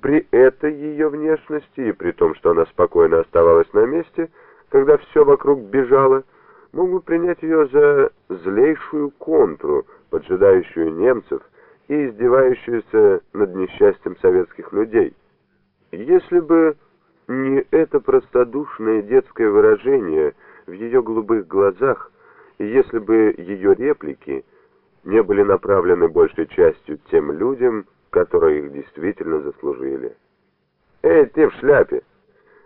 При этой ее внешности и при том, что она спокойно оставалась на месте, когда все вокруг бежало, мог бы принять ее за злейшую контру, поджидающую немцев и издевающуюся над несчастьем советских людей. Если бы не это простодушное детское выражение в ее голубых глазах, и если бы ее реплики не были направлены большей частью тем людям, которые их действительно заслужили. «Эй, ты в шляпе!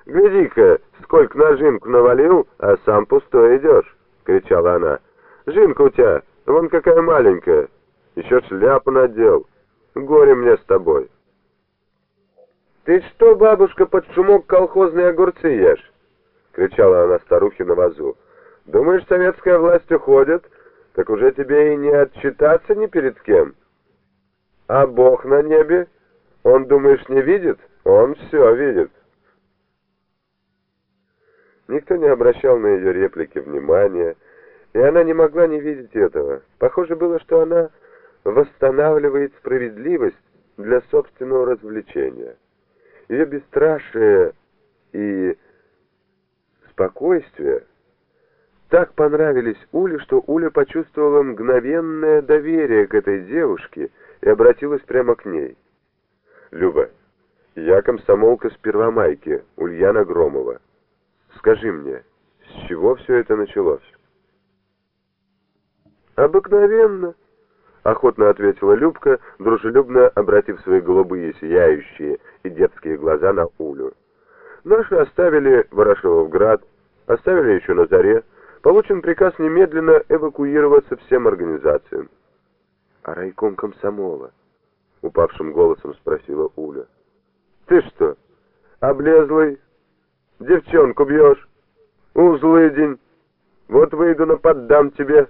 Гляди-ка, сколько на жинку навалил, а сам пустой идешь!» — кричала она. «Жинка у тебя, вон какая маленькая, еще шляпу надел. Горе мне с тобой!» «Ты что, бабушка, под шумок колхозные огурцы ешь?» — кричала она старухе на вазу. «Думаешь, советская власть уходит, так уже тебе и не отчитаться ни перед кем?» А Бог на небе, он, думаешь, не видит? Он все видит. Никто не обращал на ее реплики внимания, и она не могла не видеть этого. Похоже было, что она восстанавливает справедливость для собственного развлечения. Ее бесстрашие и спокойствие так понравились Уле, что Уля почувствовала мгновенное доверие к этой девушке — и обратилась прямо к ней. «Люба, я комсомолка с Первомайки, Ульяна Громова. Скажи мне, с чего все это началось?» «Обыкновенно», — охотно ответила Любка, дружелюбно обратив свои голубые, сияющие и детские глаза на Улю. «Наши оставили Ворошиловград, оставили еще на заре. Получен приказ немедленно эвакуироваться всем организациям а райком комсомола?» — упавшим голосом спросила Уля. «Ты что, облезлый? Девчонку бьешь? Узлыдень! Вот выйду на поддам тебе!»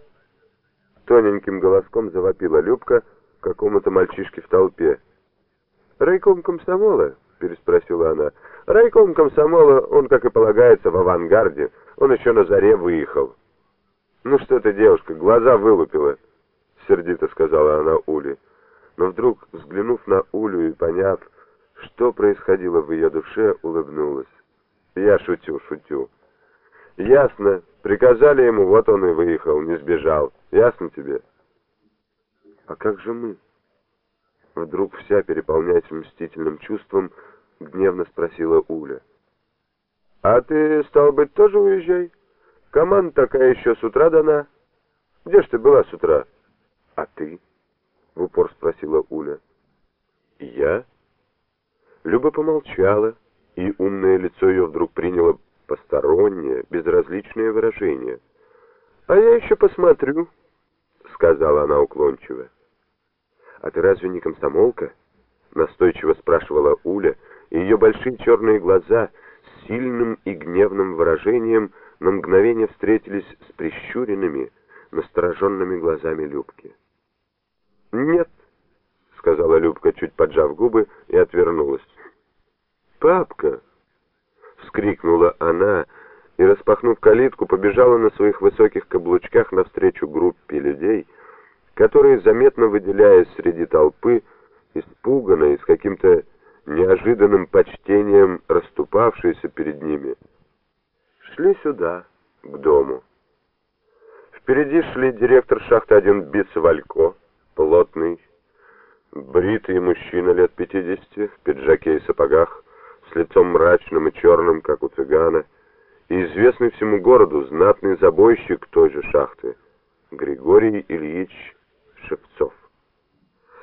Тоненьким голоском завопила Любка какому-то мальчишке в толпе. «Райком комсомола?» — переспросила она. «Райком комсомола, он, как и полагается, в авангарде. Он еще на заре выехал». «Ну что ты, девушка, глаза вылупила?» — сердито сказала она Уле. Но вдруг, взглянув на Улю и поняв, что происходило в ее душе, улыбнулась. «Я шутю, шутю. Ясно. Приказали ему, вот он и выехал, не сбежал. Ясно тебе?» «А как же мы?» Вдруг вся, переполняясь мстительным чувством, гневно спросила Уля. «А ты, стал быть, тоже уезжай? Команда такая еще с утра дана. Где ж ты была с утра?» «А ты?» — в упор спросила Уля. «Я?» Люба помолчала, и умное лицо ее вдруг приняло постороннее, безразличное выражение. «А я еще посмотрю», — сказала она уклончиво. «А ты разве не комсомолка?» — настойчиво спрашивала Уля, и ее большие черные глаза сильным и гневным выражением на мгновение встретились с прищуренными, настороженными глазами Любки. «Нет», — сказала Любка, чуть поджав губы, и отвернулась. «Папка!» — вскрикнула она, и, распахнув калитку, побежала на своих высоких каблучках навстречу группе людей, которые, заметно выделяясь среди толпы, испуганно и с каким-то неожиданным почтением расступавшиеся перед ними, шли сюда, к дому. Впереди шли директор шахты 1 Биц Валько, плотный, бритый мужчина лет 50 в пиджаке и сапогах, с лицом мрачным и черным, как у цыгана, и известный всему городу знатный забойщик той же шахты, Григорий Ильич Шевцов.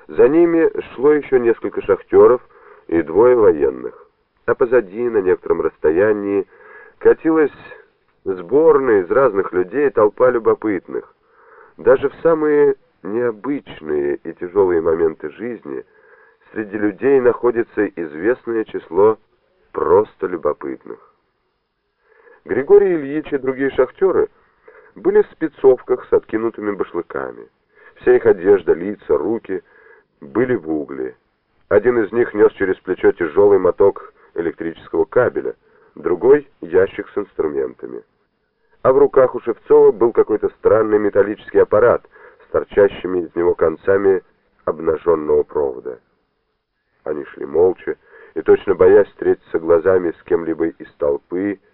За ними шло еще несколько шахтеров и двое военных, а позади, на некотором расстоянии, катилась сборная из разных людей толпа любопытных. Даже в самые необычные и тяжелые моменты жизни среди людей находится известное число просто любопытных. Григорий Ильич и другие шахтеры были в спецовках с откинутыми башлыками. Вся их одежда, лица, руки были в угле. Один из них нес через плечо тяжелый моток электрического кабеля, другой — ящик с инструментами. А в руках у Шевцова был какой-то странный металлический аппарат — с торчащими из него концами обнаженного провода. Они шли молча, точно боясь встретиться глазами с кем-либо из толпы,